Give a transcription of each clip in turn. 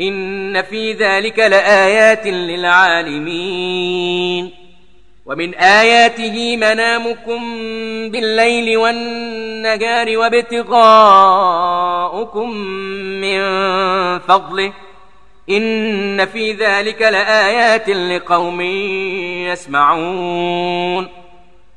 إن في ذلك لآيات للعالمين ومن آياته منامكم بالليل والنجار وابتغاؤكم من فضله إن في ذلك لآيات لقوم يسمعون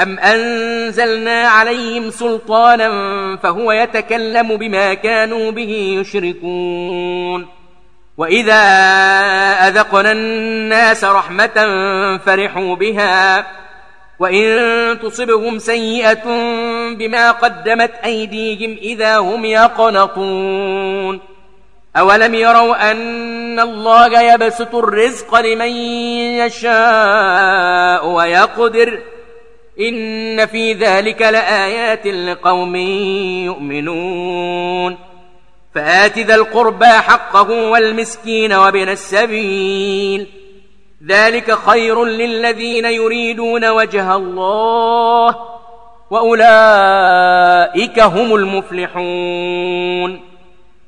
أم أنزلنا عليهم سلطانا فهو يتكلم بما كانوا به يشركون وإذا أذقنا الناس رحمة فرحوا بها وإن تصبهم سيئة بما قدمت أيديهم إذا هم يقنطون أولم يروا أن الله يبسط الرزق لمن يشاء ويقدر ويقدر ان في ذلك لآيات لقوم يؤمنون. فآت ذا القربى حقه والمسكين وبن السبيل. ذلك خير للذين يريدون وجه الله وأولئك هم المفلحون.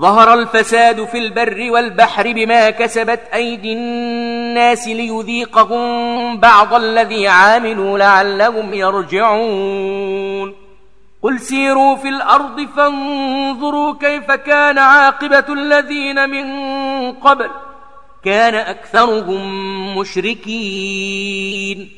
ظهر الفساد في البر والبحر بما كسبت أيدي الناس ليذيقهم بعض الذي عاملوا لعلهم يرجعون. قل سيروا في الأرض فانظروا كيف كان عاقبة الذين من قبل. كان أكثرهم مشركين.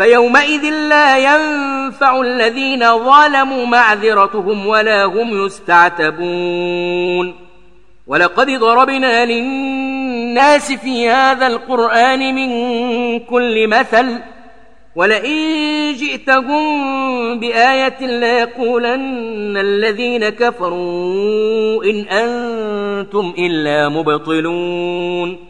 فيومئذ لا ينفع الذين ظلموا معذرتهم ولا هم يستعتبون. ولقد ضربنا للناس في هذا القرآن من كل مثل ولئن جئتهم بآية لا يقولن الذين كفروا إن أنتم إلا مبطلون.